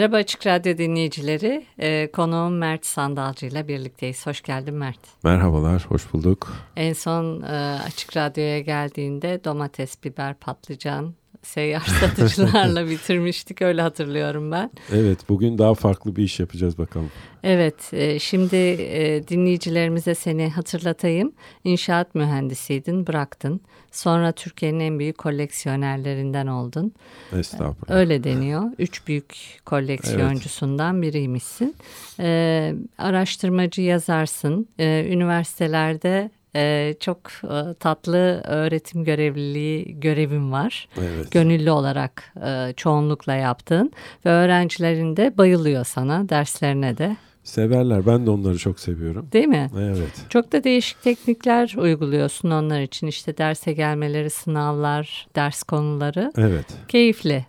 Merhaba Açık Radyo dinleyicileri. Ee, konuğum Mert Sandalcı ile birlikteyiz. Hoş geldin Mert. Merhabalar, hoş bulduk. En son e, Açık Radyo'ya geldiğinde domates, biber, patlıcan, seyyar satıcılarla bitirmiştik. Öyle hatırlıyorum ben. Evet, bugün daha farklı bir iş yapacağız bakalım. Evet, e, şimdi e, dinleyicilerimize seni hatırlatayım. İnşaat mühendisiydin, bıraktın. Sonra Türkiye'nin en büyük koleksiyonerlerinden oldun. Estağfurullah. Öyle deniyor. Üç büyük koleksiyoncusundan evet. biriymişsin. E, araştırmacı yazarsın. Üniversitelerde ee, çok e, tatlı öğretim görevliliği görevim var. Evet. Gönüllü olarak e, çoğunlukla yaptığın ve öğrencilerin de bayılıyor sana derslerine de. Severler. Ben de onları çok seviyorum. Değil mi? Evet. Çok da değişik teknikler uyguluyorsun onlar için. İşte derse gelmeleri, sınavlar, ders konuları. Evet. Keyifli.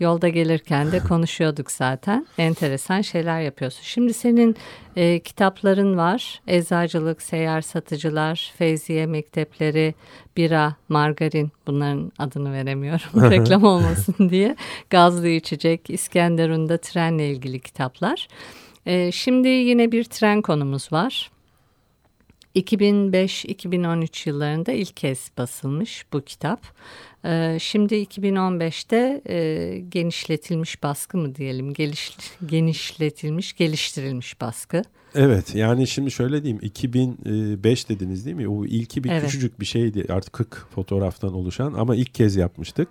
Yolda gelirken de konuşuyorduk zaten. Enteresan şeyler yapıyorsun. Şimdi senin e, kitapların var. Eczacılık, seyyar satıcılar, Feyziye mektepleri, bira, margarin. Bunların adını veremiyorum reklam olmasın diye. Gazlı içecek, İskenderun'da trenle ilgili kitaplar. E, şimdi yine bir tren konumuz var. 2005-2013 yıllarında ilk kez basılmış bu kitap. Ee, şimdi 2015'te e, genişletilmiş baskı mı diyelim, geliş, genişletilmiş, geliştirilmiş baskı. Evet yani şimdi şöyle diyeyim 2005 dediniz değil mi? O ilki bir evet. küçücük bir şeydi artık 40 fotoğraftan oluşan ama ilk kez yapmıştık.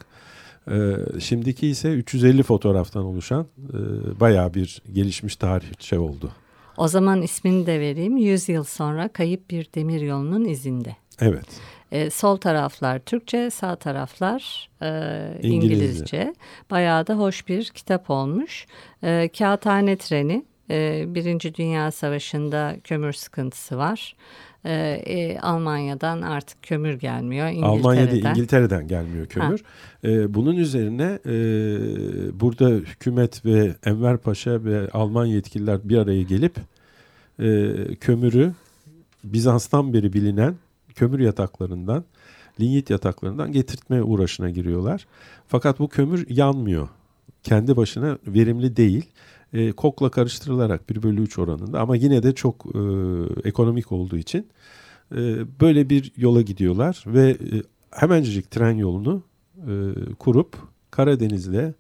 Ee, şimdiki ise 350 fotoğraftan oluşan e, bayağı bir gelişmiş tarihçe oldu. O zaman ismini de vereyim. 100 yıl sonra kayıp bir demir yolunun izinde. Evet. E, sol taraflar Türkçe, sağ taraflar e, İngilizce. İngilizce. Bayağı da hoş bir kitap olmuş. E, Kağıthane treni. E, Birinci Dünya Savaşı'nda kömür sıkıntısı var. E, e, Almanya'dan artık kömür gelmiyor. İngiltere'den. Almanya değil İngiltere'den gelmiyor kömür. E, bunun üzerine e, burada hükümet ve Enver Paşa ve Alman yetkililer bir araya gelip e, kömürü Bizans'tan beri bilinen kömür yataklarından, linyit yataklarından getirtme uğraşına giriyorlar. Fakat bu kömür yanmıyor. Kendi başına verimli değil. E, kokla karıştırılarak 1 bölü 3 oranında ama yine de çok e, ekonomik olduğu için e, böyle bir yola gidiyorlar ve e, hemencik tren yolunu e, kurup Karadeniz'le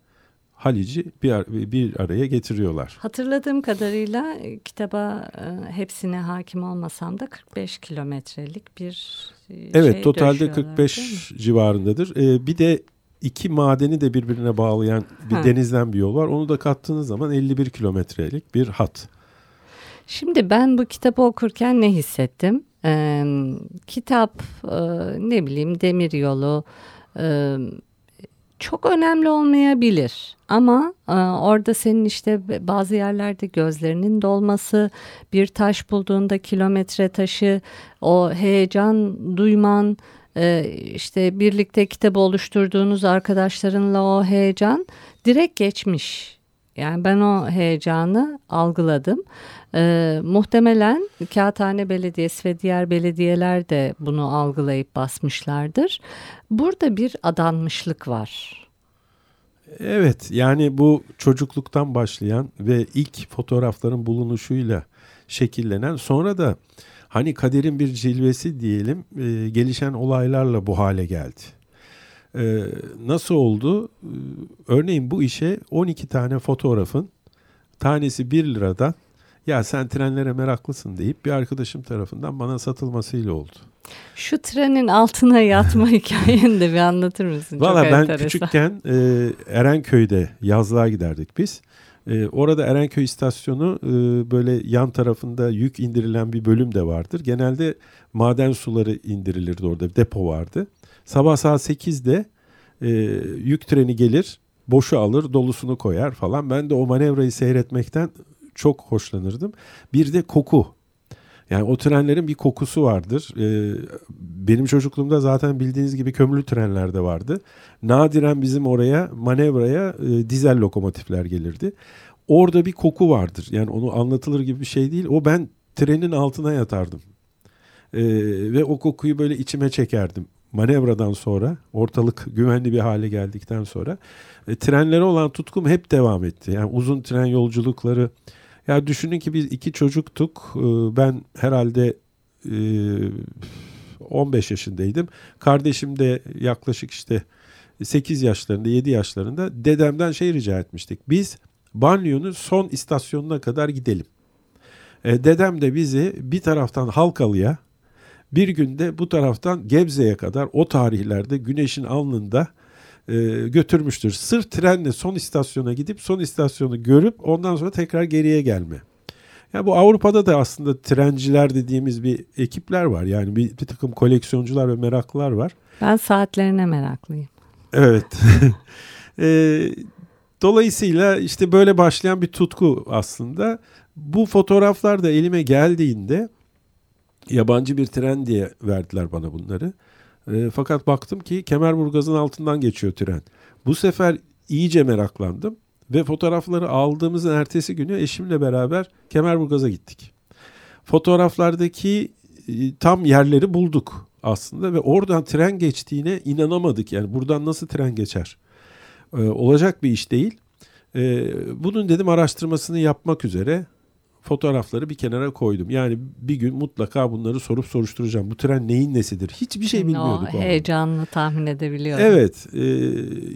Halic'i bir, bir araya getiriyorlar. Hatırladığım kadarıyla e, kitaba e, hepsine hakim olmasam da 45 kilometrelik bir e, Evet şey totalde 45 civarındadır. E, bir de iki madeni de birbirine bağlayan bir ha. denizden bir yol var. Onu da kattığınız zaman 51 kilometrelik bir hat. Şimdi ben bu kitabı okurken ne hissettim? Ee, kitap e, ne bileyim demir yolu e, çok önemli olmayabilir. Ama e, orada senin işte bazı yerlerde gözlerinin dolması, bir taş bulduğunda kilometre taşı, o heyecan duyman, e, işte birlikte kitabı oluşturduğunuz arkadaşlarınla o heyecan direkt geçmiş. Yani ben o heyecanı algıladım. Ee, muhtemelen Kağıthane Belediyesi ve diğer belediyeler de bunu algılayıp basmışlardır. Burada bir adanmışlık var. Evet yani bu çocukluktan başlayan ve ilk fotoğrafların bulunuşuyla şekillenen sonra da hani kaderin bir cilvesi diyelim e, gelişen olaylarla bu hale geldi. E, nasıl oldu? E, örneğin bu işe 12 tane fotoğrafın tanesi 1 liradan ya sen trenlere meraklısın deyip bir arkadaşım tarafından bana satılmasıyla oldu. Şu trenin altına yatma hikayeni de bir anlatır mısın? Valla ben enteresan. küçükken e, Erenköy'de yazlığa giderdik biz. E, orada Erenköy istasyonu e, böyle yan tarafında yük indirilen bir bölüm de vardır. Genelde maden suları indirilirdi orada depo vardı. Sabah saat 8'de e, yük treni gelir boşu alır dolusunu koyar falan. Ben de o manevrayı seyretmekten çok hoşlanırdım. Bir de koku. Yani o trenlerin bir kokusu vardır. Ee, benim çocukluğumda zaten bildiğiniz gibi kömürlü trenler de vardı. Nadiren bizim oraya manevraya e, dizel lokomotifler gelirdi. Orada bir koku vardır. Yani onu anlatılır gibi bir şey değil. O ben trenin altına yatardım. Ee, ve o kokuyu böyle içime çekerdim. Manevradan sonra ortalık güvenli bir hale geldikten sonra e, trenlere olan tutkum hep devam etti. Yani uzun tren yolculukları ya düşünün ki biz iki çocuktuk. Ee, ben herhalde 15 e, yaşındaydım. Kardeşim de yaklaşık işte 8 yaşlarında 7 yaşlarında dedemden şey rica etmiştik. Biz Banliyonun son istasyonuna kadar gidelim. E, dedem de bizi bir taraftan Halkalı'ya bir günde bu taraftan Gebze'ye kadar o tarihlerde güneşin alnında e, götürmüştür. Sırf trenle son istasyona gidip son istasyonu görüp ondan sonra tekrar geriye gelme. Ya bu Avrupa'da da aslında trenciler dediğimiz bir ekipler var. Yani bir, bir takım koleksiyoncular ve meraklılar var. Ben saatlerine meraklıyım. Evet. e, dolayısıyla işte böyle başlayan bir tutku aslında. Bu fotoğraflar da elime geldiğinde yabancı bir tren diye verdiler bana bunları. E, fakat baktım ki Kemerburgaz'ın altından geçiyor tren. Bu sefer iyice meraklandım ve fotoğrafları aldığımızın ertesi günü eşimle beraber Kemerburgaz'a gittik. Fotoğraflardaki e, tam yerleri bulduk aslında ve oradan tren geçtiğine inanamadık. Yani buradan nasıl tren geçer? Ee, olacak bir iş değil. Ee, bunun dedim araştırmasını yapmak üzere fotoğrafları bir kenara koydum. Yani bir gün mutlaka bunları sorup soruşturacağım. Bu tren neyin nesidir? Hiçbir şey bilmiyorduk. O heyecanını tahmin edebiliyorum. Evet. E,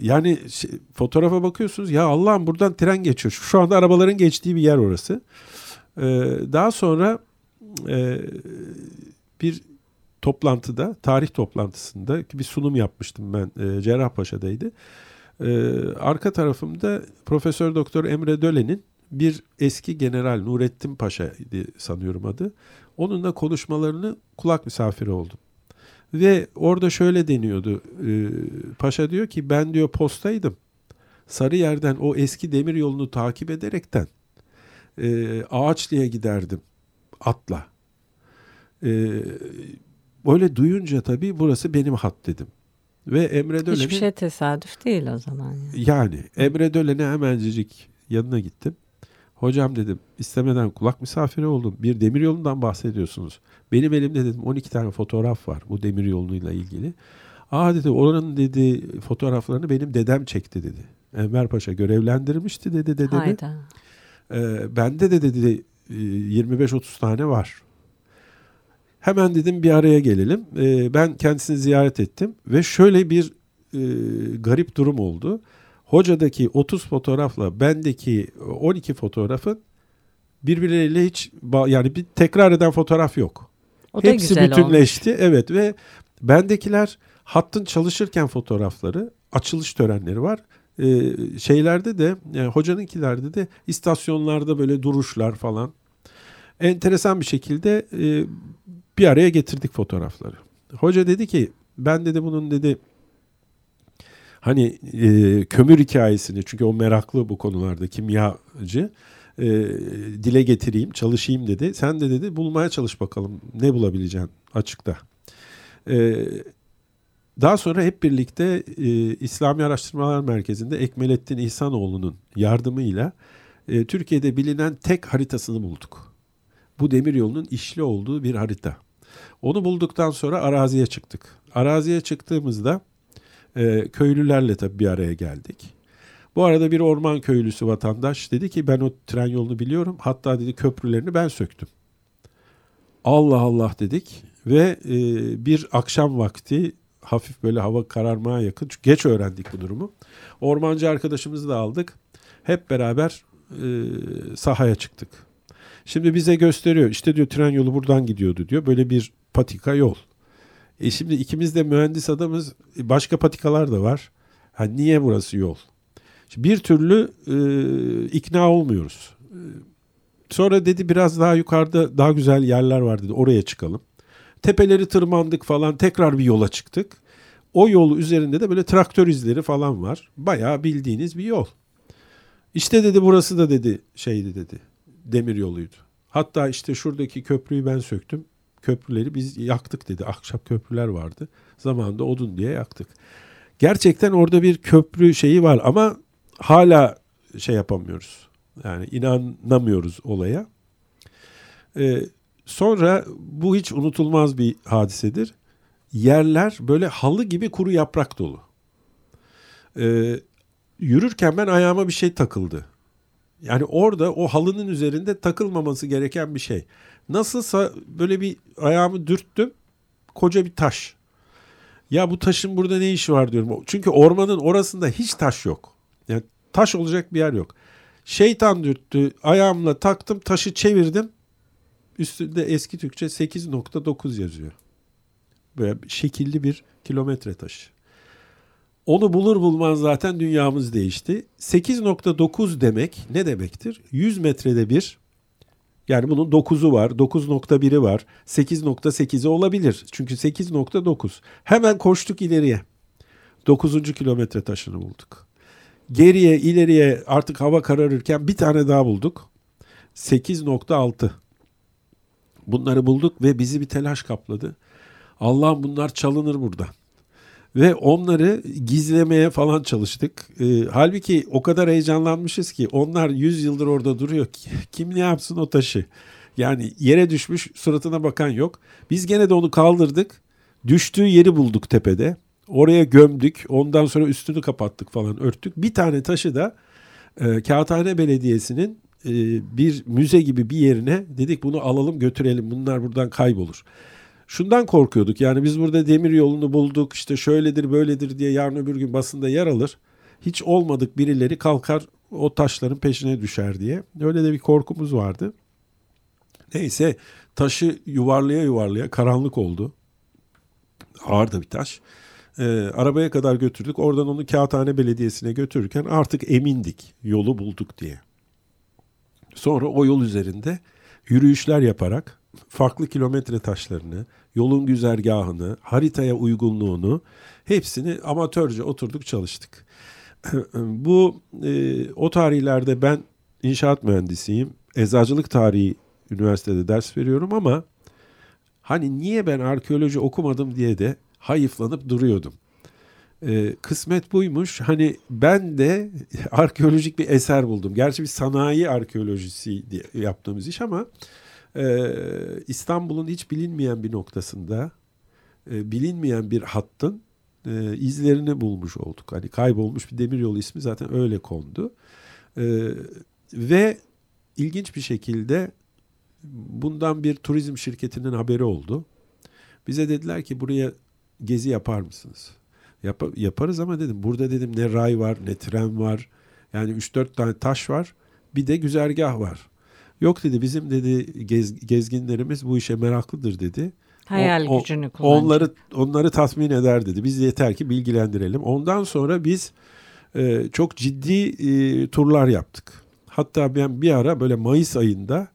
yani şey, fotoğrafa bakıyorsunuz ya Allah'ım buradan tren geçiyor. Şu anda arabaların geçtiği bir yer orası. E, daha sonra e, bir toplantıda, tarih toplantısında bir sunum yapmıştım ben. E, Cerrahpaşa'daydı. E, arka tarafımda Profesör Doktor Emre Dölen'in bir eski general Nurettin Paşa sanıyorum adı. Onunla konuşmalarını kulak misafiri oldum. Ve orada şöyle deniyordu. E, Paşa diyor ki ben diyor postaydım. Sarıyer'den o eski demir yolunu takip ederekten e, Ağaçlı'ya giderdim atla. E, böyle duyunca tabii burası benim hat dedim. Ve Emre Dölen'e... Hiçbir şey tesadüf değil o zaman. Yani, yani Emre Dölen'e hemencik yanına gittim. Hocam dedim istemeden kulak misafiri oldum. Bir demir yolundan bahsediyorsunuz. Benim elimde dedim 12 tane fotoğraf var bu demir yoluyla ilgili. Aa dedi oranın dedi fotoğraflarını benim dedem çekti dedi. Enver Paşa görevlendirmişti dedi dedemi. Hayda. Ee, bende de dedi 25-30 e, tane var. Hemen dedim bir araya gelelim. Ee, ben kendisini ziyaret ettim ve şöyle bir e, garip durum oldu. Hocadaki 30 fotoğrafla bendeki 12 fotoğrafın birbirleriyle hiç yani bir tekrar eden fotoğraf yok. O da Hepsi güzel bütünleşti. Olmuş. Evet ve bendekiler hattın çalışırken fotoğrafları, açılış törenleri var. Ee, şeylerde de yani hocanınkilerde de istasyonlarda böyle duruşlar falan. Enteresan bir şekilde e, bir araya getirdik fotoğrafları. Hoca dedi ki ben dedi bunun dedi hani e, kömür hikayesini çünkü o meraklı bu konularda kimyacı e, dile getireyim çalışayım dedi. Sen de dedi bulmaya çalış bakalım ne bulabileceksin açıkta. E, daha sonra hep birlikte e, İslami Araştırmalar Merkezi'nde Ekmelettin İhsanoğlu'nun yardımıyla e, Türkiye'de bilinen tek haritasını bulduk. Bu demir yolunun işli olduğu bir harita. Onu bulduktan sonra araziye çıktık. Araziye çıktığımızda e, köylülerle tabii bir araya geldik. Bu arada bir orman köylüsü vatandaş dedi ki ben o tren yolunu biliyorum. Hatta dedi köprülerini ben söktüm. Allah Allah dedik ve e, bir akşam vakti hafif böyle hava kararmaya yakın. Çünkü geç öğrendik bu durumu. Ormancı arkadaşımızı da aldık. Hep beraber e, sahaya çıktık. Şimdi bize gösteriyor. İşte diyor tren yolu buradan gidiyordu diyor. Böyle bir patika yol. E şimdi ikimiz de mühendis adamız. E, başka patikalar da var. Ha niye burası yol? Şimdi bir türlü e, ikna olmuyoruz. E, sonra dedi biraz daha yukarıda daha güzel yerler var dedi. Oraya çıkalım. Tepeleri tırmandık falan. Tekrar bir yola çıktık. o yol üzerinde de böyle traktör izleri falan var. Bayağı bildiğiniz bir yol. İşte dedi burası da dedi şeydi dedi. Demir yoluydu. Hatta işte şuradaki köprüyü ben söktüm. Köprüleri biz yaktık dedi. Ahşap köprüler vardı. Zamanında odun diye yaktık. Gerçekten orada bir köprü şeyi var ama hala şey yapamıyoruz. Yani inanamıyoruz olaya. Ee, sonra bu hiç unutulmaz bir hadisedir. Yerler böyle halı gibi kuru yaprak dolu. Ee, yürürken ben ayağıma bir şey takıldı. Yani orada o halının üzerinde takılmaması gereken bir şey. Nasılsa böyle bir ayağımı dürttüm. Koca bir taş. Ya bu taşın burada ne işi var diyorum. Çünkü ormanın orasında hiç taş yok. Yani taş olacak bir yer yok. Şeytan dürttü. Ayağımla taktım taşı çevirdim. Üstünde eski Türkçe 8.9 yazıyor. Böyle şekilli bir kilometre taşı. Onu bulur bulmaz zaten dünyamız değişti. 8.9 demek ne demektir? 100 metrede bir yani bunun 9'u var, 9.1'i var, 8.8'i olabilir. Çünkü 8.9. Hemen koştuk ileriye. 9. kilometre taşını bulduk. Geriye ileriye artık hava kararırken bir tane daha bulduk. 8.6. Bunları bulduk ve bizi bir telaş kapladı. Allah'ım bunlar çalınır burada. Ve onları gizlemeye falan çalıştık. E, halbuki o kadar heyecanlanmışız ki onlar 100 yıldır orada duruyor. Kim ne yapsın o taşı? Yani yere düşmüş suratına bakan yok. Biz gene de onu kaldırdık. Düştüğü yeri bulduk tepede. Oraya gömdük. Ondan sonra üstünü kapattık falan örttük. Bir tane taşı da e, Kağıthane Belediyesi'nin e, bir müze gibi bir yerine dedik bunu alalım götürelim. Bunlar buradan kaybolur şundan korkuyorduk. Yani biz burada demir yolunu bulduk işte şöyledir böyledir diye yarın öbür gün basında yer alır. Hiç olmadık birileri kalkar o taşların peşine düşer diye. Öyle de bir korkumuz vardı. Neyse taşı yuvarlaya yuvarlaya karanlık oldu. Ağır da bir taş. Ee, arabaya kadar götürdük. Oradan onu Kağıthane Belediyesi'ne götürürken artık emindik yolu bulduk diye. Sonra o yol üzerinde yürüyüşler yaparak farklı kilometre taşlarını, yolun güzergahını, haritaya uygunluğunu hepsini amatörce oturduk çalıştık. Bu e, o tarihlerde ben inşaat mühendisiyim. Eczacılık tarihi üniversitede ders veriyorum ama hani niye ben arkeoloji okumadım diye de hayıflanıp duruyordum. E, kısmet buymuş. Hani ben de arkeolojik bir eser buldum. Gerçi bir sanayi arkeolojisi diye yaptığımız iş ama e, İstanbul'un hiç bilinmeyen bir noktasında e, bilinmeyen bir hattın e, izlerini bulmuş olduk. Hani kaybolmuş bir demiryolu ismi zaten öyle kondu. E, ve ilginç bir şekilde bundan bir turizm şirketinin haberi oldu. Bize dediler ki buraya gezi yapar mısınız? Yap yaparız ama dedim burada dedim ne ray var ne tren var. Yani 3-4 tane taş var. Bir de güzergah var. Yok dedi bizim dedi gez, gezginlerimiz bu işe meraklıdır dedi. Hayal o, gücünü kullanacak. Onları onları tatmin eder dedi. Biz yeter ki bilgilendirelim. Ondan sonra biz e, çok ciddi e, turlar yaptık. Hatta ben bir ara böyle Mayıs ayında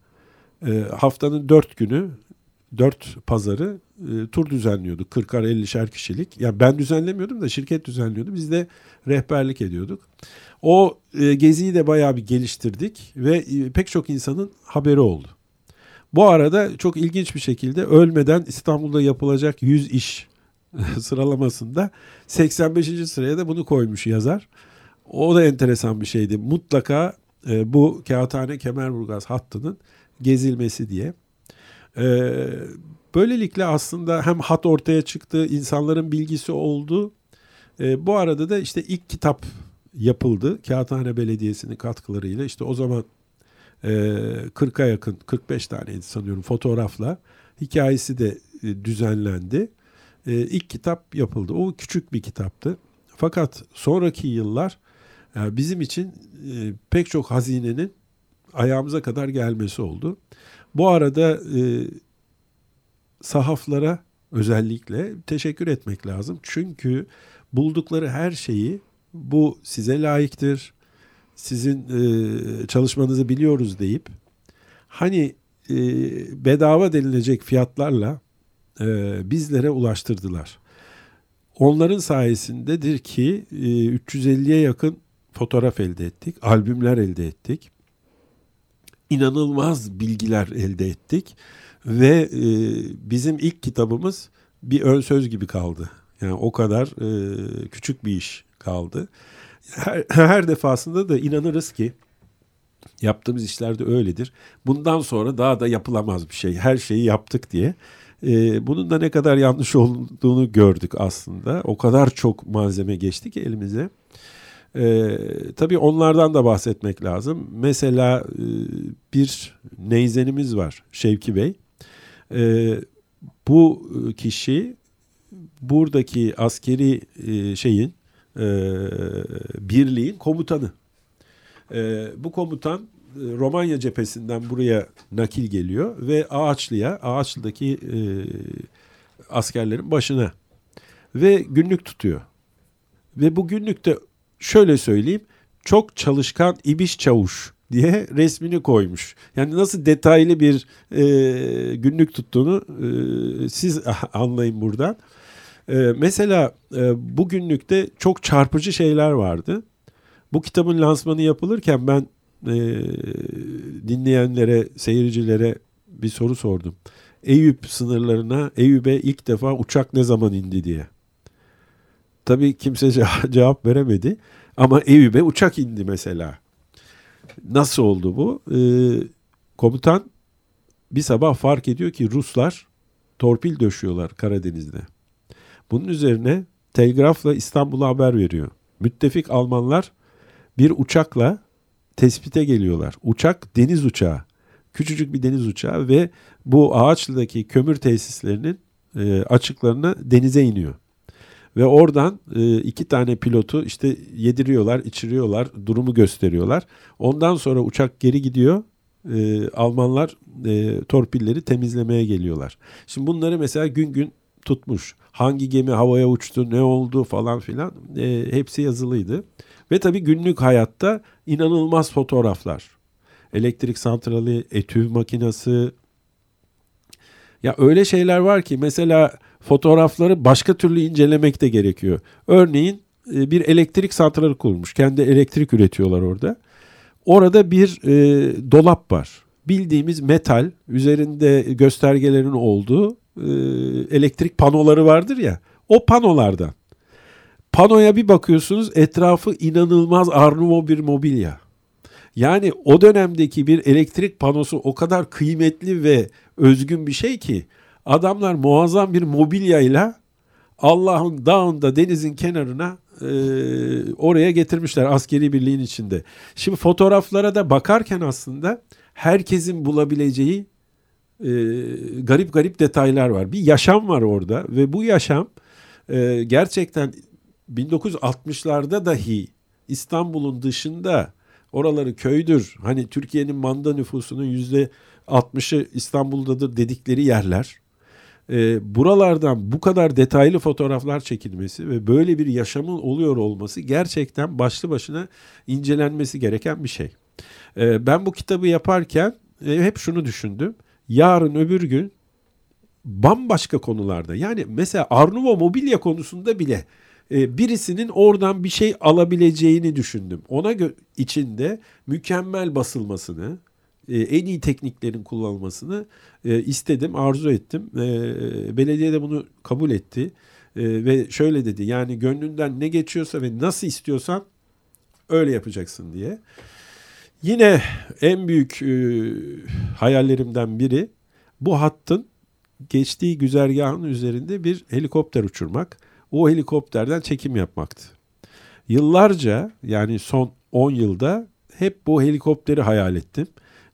e, haftanın dört günü dört pazarı e, tur düzenliyorduk. 40'ar 50'şer kişilik. Yani ben düzenlemiyordum da şirket düzenliyordu. Biz de rehberlik ediyorduk. O e, geziyi de bayağı bir geliştirdik ve e, pek çok insanın haberi oldu. Bu arada çok ilginç bir şekilde ölmeden İstanbul'da yapılacak 100 iş sıralamasında 85. sıraya da bunu koymuş yazar. O da enteresan bir şeydi. Mutlaka e, bu Kağıthane Kemerburgaz hattının gezilmesi diye. E, böylelikle aslında hem hat ortaya çıktı, insanların bilgisi oldu. E, bu arada da işte ilk kitap yapıldı. Kağıthane Belediyesi'nin katkılarıyla işte o zaman e, 40'a yakın 45 taneydi sanıyorum fotoğrafla hikayesi de e, düzenlendi. E, ilk kitap yapıldı. O küçük bir kitaptı. Fakat sonraki yıllar yani bizim için e, pek çok hazinenin ayağımıza kadar gelmesi oldu. Bu arada e, sahaflara özellikle teşekkür etmek lazım. Çünkü buldukları her şeyi bu size layıktır. Sizin e, çalışmanızı biliyoruz deyip hani e, bedava denilecek fiyatlarla e, bizlere ulaştırdılar. onların sayesindedir ki 350'ye yakın fotoğraf elde ettik, albümler elde ettik. İnanılmaz bilgiler elde ettik ve bizim ilk kitabımız bir ön söz gibi kaldı. Yani o kadar küçük bir iş kaldı. Her, her defasında da inanırız ki yaptığımız işlerde öyledir. Bundan sonra daha da yapılamaz bir şey. Her şeyi yaptık diye. Ee, bunun da ne kadar yanlış olduğunu gördük aslında. O kadar çok malzeme geçti ki elimize. Ee, tabii onlardan da bahsetmek lazım. Mesela e, bir neyzenimiz var Şevki Bey. Ee, bu kişi buradaki askeri e, şeyin e, birliğin komutanı. E, bu komutan e, Romanya cephesinden buraya nakil geliyor ve Ağaçlı'ya, Ağaçlı'daki e, askerlerin başına ve günlük tutuyor. Ve bu günlükte şöyle söyleyeyim çok çalışkan ibiş çavuş diye resmini koymuş. Yani nasıl detaylı bir e, günlük tuttuğunu e, siz anlayın buradan. E, mesela e, bu günlükte çok çarpıcı şeyler vardı. Bu kitabın lansmanı yapılırken ben e, dinleyenlere, seyircilere bir soru sordum. Eyüp sınırlarına, Eyüp'e ilk defa uçak ne zaman indi diye. Tabii kimse cevap veremedi. Ama Eyüp'e uçak indi mesela. Nasıl oldu bu? Ee, komutan bir sabah fark ediyor ki Ruslar torpil döşüyorlar Karadeniz'de. Bunun üzerine telgrafla İstanbul'a haber veriyor. Müttefik Almanlar bir uçakla tespite geliyorlar. Uçak deniz uçağı. Küçücük bir deniz uçağı ve bu Ağaçlı'daki kömür tesislerinin e, açıklarına denize iniyor. Ve oradan e, iki tane pilotu işte yediriyorlar, içiriyorlar, durumu gösteriyorlar. Ondan sonra uçak geri gidiyor. E, Almanlar e, torpilleri temizlemeye geliyorlar. Şimdi bunları mesela gün gün tutmuş. Hangi gemi havaya uçtu, ne oldu falan filan e, hepsi yazılıydı. Ve tabii günlük hayatta inanılmaz fotoğraflar. Elektrik santrali, etüv makinası. Ya öyle şeyler var ki mesela fotoğrafları başka türlü incelemek de gerekiyor. Örneğin e, bir elektrik santrali kurmuş. Kendi elektrik üretiyorlar orada. Orada bir e, dolap var. Bildiğimiz metal, üzerinde göstergelerin olduğu e, elektrik panoları vardır ya. O panolardan. Panoya bir bakıyorsunuz etrafı inanılmaz Arnuvo bir mobilya. Yani o dönemdeki bir elektrik panosu o kadar kıymetli ve özgün bir şey ki adamlar muazzam bir mobilyayla Allah'ın dağında denizin kenarına e, oraya getirmişler askeri birliğin içinde. Şimdi fotoğraflara da bakarken aslında herkesin bulabileceği e, garip garip detaylar var. Bir yaşam var orada ve bu yaşam e, gerçekten 1960'larda dahi İstanbul'un dışında oraları köydür. Hani Türkiye'nin manda nüfusunun yüzde 60'ı İstanbul'dadır dedikleri yerler. E, buralardan bu kadar detaylı fotoğraflar çekilmesi ve böyle bir yaşamın oluyor olması gerçekten başlı başına incelenmesi gereken bir şey. E, ben bu kitabı yaparken e, hep şunu düşündüm. Yarın öbür gün bambaşka konularda yani mesela Arnuvo mobilya konusunda bile e, birisinin oradan bir şey alabileceğini düşündüm. Ona içinde mükemmel basılmasını, e, en iyi tekniklerin kullanılmasını e, istedim, arzu ettim. Belediye de bunu kabul etti ve şöyle dedi yani gönlünden ne geçiyorsa ve nasıl istiyorsan öyle yapacaksın diye. Yine en büyük hayallerimden biri bu hattın geçtiği güzergahın üzerinde bir helikopter uçurmak o helikopterden çekim yapmaktı. Yıllarca yani son 10 yılda hep bu helikopteri hayal ettim.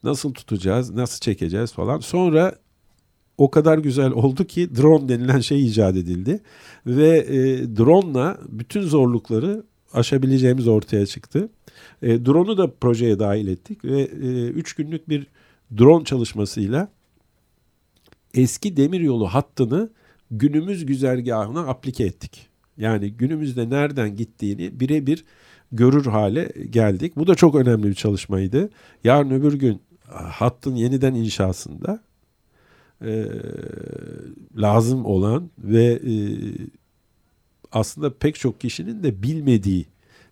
Nasıl tutacağız, nasıl çekeceğiz falan. Sonra o kadar güzel oldu ki drone denilen şey icat edildi. Ve e, drone'la bütün zorlukları aşabileceğimiz ortaya çıktı. E, drone'u da projeye dahil ettik ve 3 e, günlük bir drone çalışmasıyla eski demiryolu hattını günümüz güzergahına aplike ettik. Yani günümüzde nereden gittiğini birebir görür hale geldik. Bu da çok önemli bir çalışmaydı. Yarın öbür gün hattın yeniden inşasında e, lazım olan ve e, aslında pek çok kişinin de bilmediği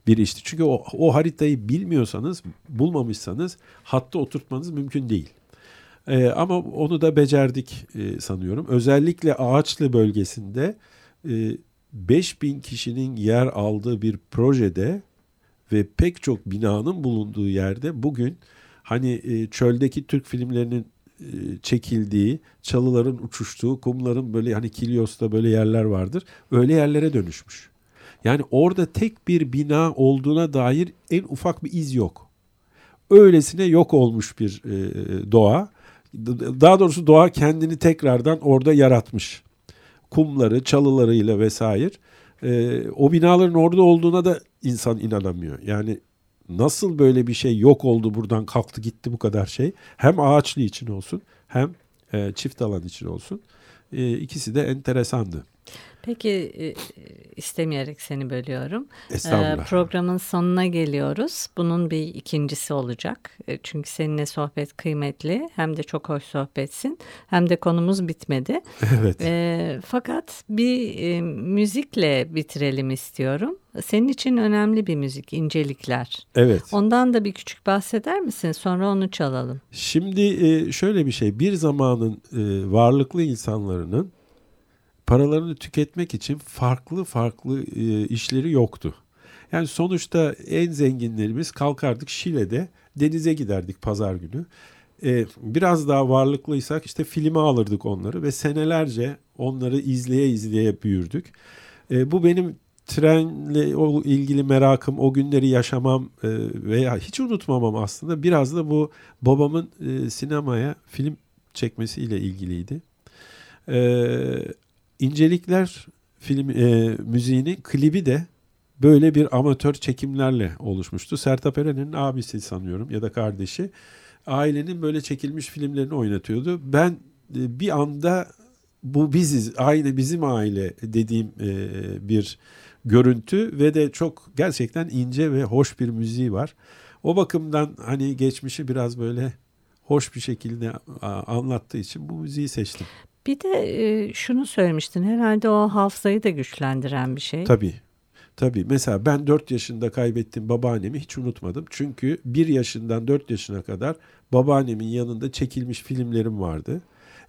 bir işti. Çünkü o, o haritayı bilmiyorsanız, bulmamışsanız hatta oturtmanız mümkün değil. Ee, ama onu da becerdik e, sanıyorum. Özellikle Ağaçlı bölgesinde e, 5000 kişinin yer aldığı bir projede ve pek çok binanın bulunduğu yerde bugün hani e, çöldeki Türk filmlerinin e, çekildiği, çalıların uçuştuğu, kumların böyle hani Kilyos'ta böyle yerler vardır. Öyle yerlere dönüşmüş. Yani orada tek bir bina olduğuna dair en ufak bir iz yok. Öylesine yok olmuş bir e, doğa. Daha doğrusu doğa kendini tekrardan orada yaratmış. Kumları, çalılarıyla vesaire. E, o binaların orada olduğuna da insan inanamıyor. Yani nasıl böyle bir şey yok oldu buradan kalktı gitti bu kadar şey. Hem ağaçlı için olsun hem e, çift alan için olsun. E, ikisi de enteresandı. Peki e, istemeyerek seni bölüyorum. Estağfurullah. E, programın sonuna geliyoruz. Bunun bir ikincisi olacak. E, çünkü seninle sohbet kıymetli. Hem de çok hoş sohbetsin. Hem de konumuz bitmedi. Evet. Fakat bir müzikle bitirelim istiyorum. Senin için önemli bir müzik, incelikler. Evet. Ondan da bir küçük bahseder misin? Sonra onu çalalım. Şimdi şöyle bir şey. Bir zamanın varlıklı insanların paralarını tüketmek için farklı farklı e, işleri yoktu. Yani sonuçta en zenginlerimiz kalkardık Şile'de denize giderdik pazar günü. E, biraz daha varlıklıysak işte filme alırdık onları ve senelerce onları izleye izleye büyürdük. E, bu benim trenle ilgili merakım, o günleri yaşamam veya hiç unutmamam aslında biraz da bu babamın sinemaya film çekmesiyle ilgiliydi. İncelikler film e, müziğinin klibi de böyle bir amatör çekimlerle oluşmuştu. Sertab Erener'in abisi sanıyorum ya da kardeşi ailenin böyle çekilmiş filmlerini oynatıyordu. Ben e, bir anda bu biziz, aile bizim aile dediğim e, bir görüntü ve de çok gerçekten ince ve hoş bir müziği var. O bakımdan hani geçmişi biraz böyle hoş bir şekilde anlattığı için bu müziği seçtim. Bir de şunu söylemiştin herhalde o hafızayı da güçlendiren bir şey. Tabii. Tabii mesela ben 4 yaşında kaybettim babaannemi hiç unutmadım. Çünkü 1 yaşından 4 yaşına kadar babaannemin yanında çekilmiş filmlerim vardı.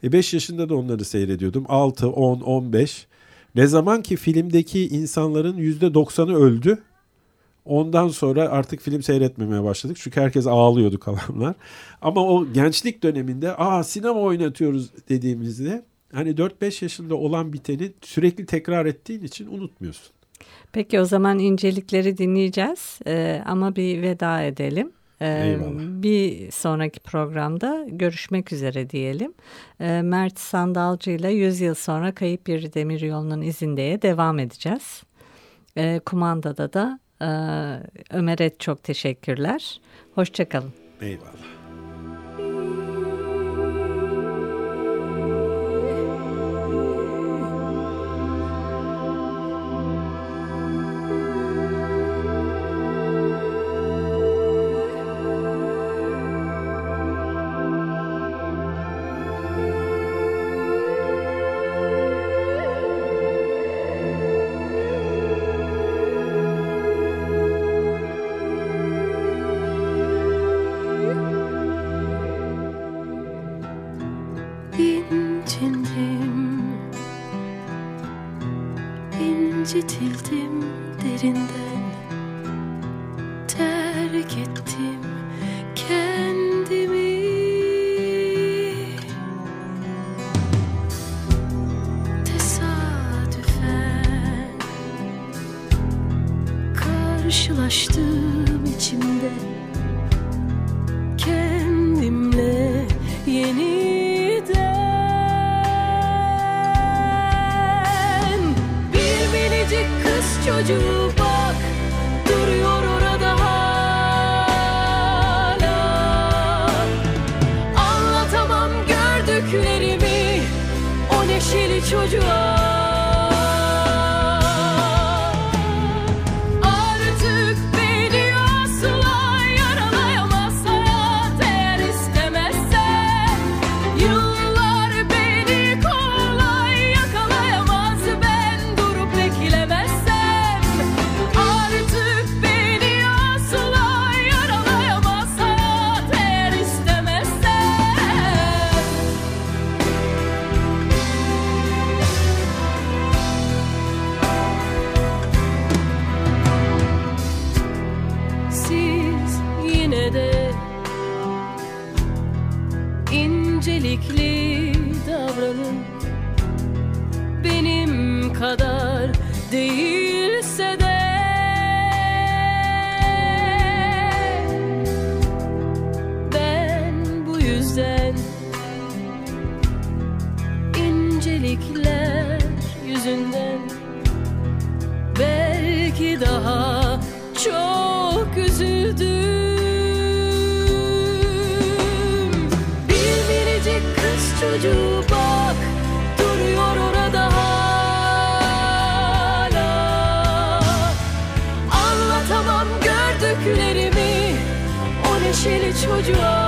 E 5 yaşında da onları seyrediyordum. 6, 10, 15. Ne zaman ki filmdeki insanların %90'ı öldü. Ondan sonra artık film seyretmemeye başladık. Çünkü herkes ağlıyordu kalanlar. Ama o gençlik döneminde aa sinema oynatıyoruz dediğimizde hani 4-5 yaşında olan biteni sürekli tekrar ettiğin için unutmuyorsun. Peki o zaman incelikleri dinleyeceğiz ee, ama bir veda edelim. Ee, bir sonraki programda görüşmek üzere diyelim. Ee, Mert Sandalcı ile 100 yıl sonra Kayıp Bir Demir Yolu'nun izindeye devam edeceğiz. Ee, kumandada da e, Ömer'e çok teşekkürler. Hoşçakalın. Eyvallah. İncitildim derinden yüzden incelikler yüzünden belki daha çok üzüldüm. Bir minicik kız çocuğu bak duruyor orada hala. Anlatamam gördüklerimi o neşeli çocuğa.